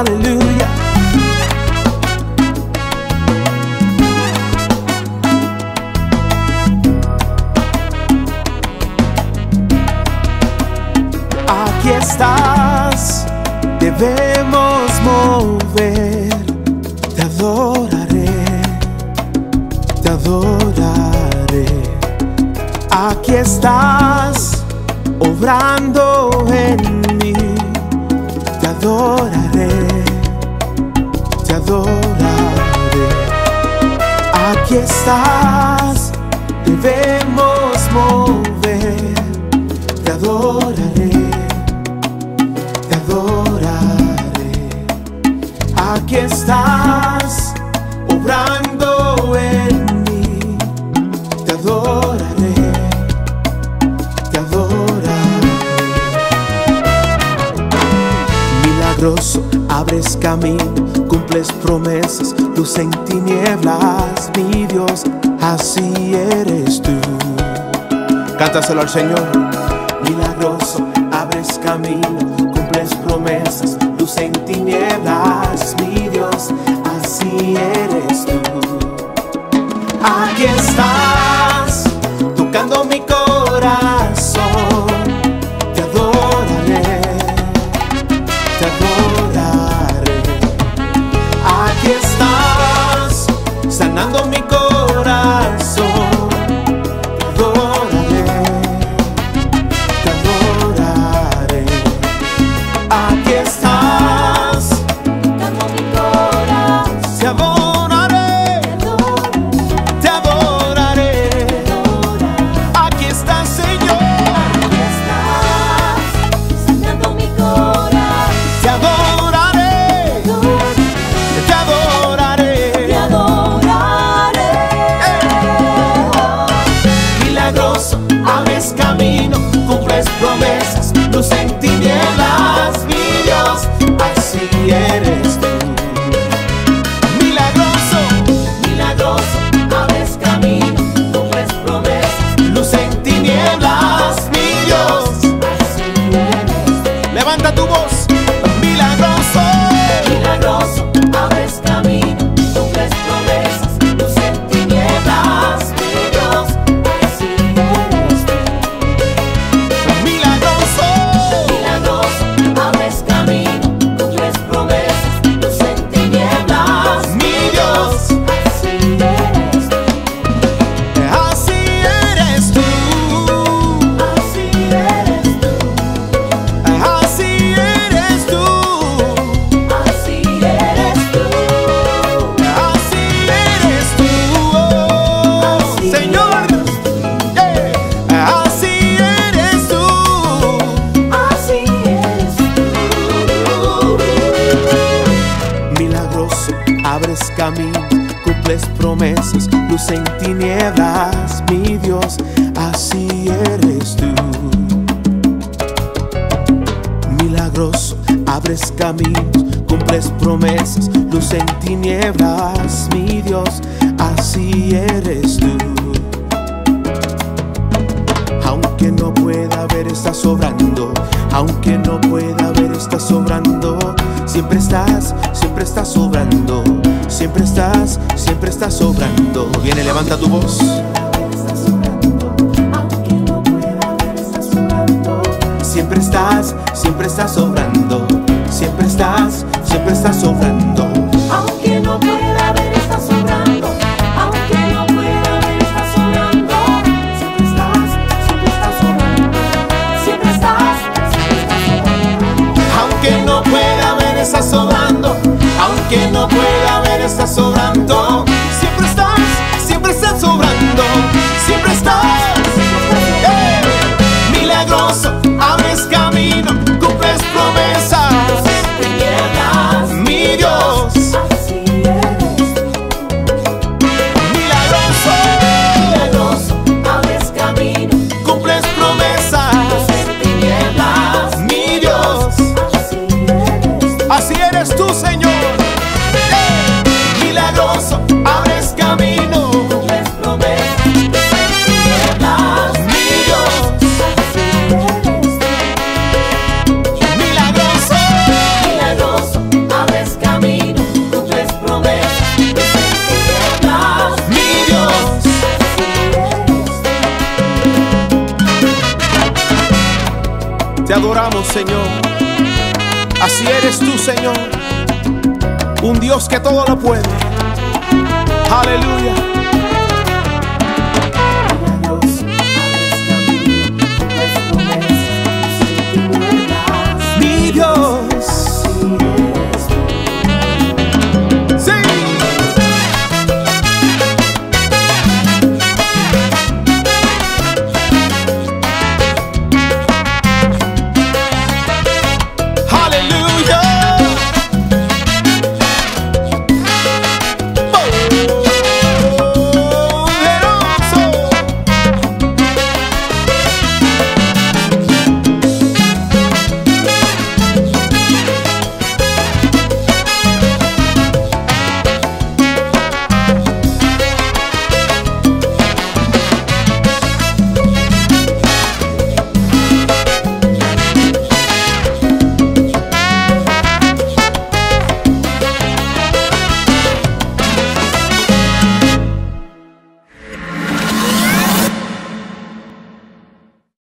Aleluya. Aquí estás, debemos mover. Adoraré, te adoraré. Aquí estás, debemos mover. Te adoraré, Milagroso, abres camino, cumples promesas, luz en tinieblas, mi Dios, así eres tú. Cántaselo al Señor. Milagroso, abres camino, cumples promesas, luz en tinieblas, mi Dios, así eres tú. Aquí estás, luz abres camino, cumples promesas, luz en tinieblas, mi Dios. Así eres tú, milagroso, abres caminos, cumples promesas, luz en tinieblas, mi Dios. Así eres tú. Aunque no pueda ver, estás sobrando. Aunque no pueda. Siempre estás, siempre estás sobrando. Siempre estás, siempre estás sobrando. Viene, levanta tu voz. Siempre estás, siempre estás sobrando. Siempre estás, siempre estás sobrando. tú, Señor. Milagroso, abres camino. Les prometo, las míos. Milagroso, milagroso, abres camino. Les promesas, las míos. Te adoramos, Señor. Así eres tú, Señor. Un Dios que todo lo puede. Aleluya.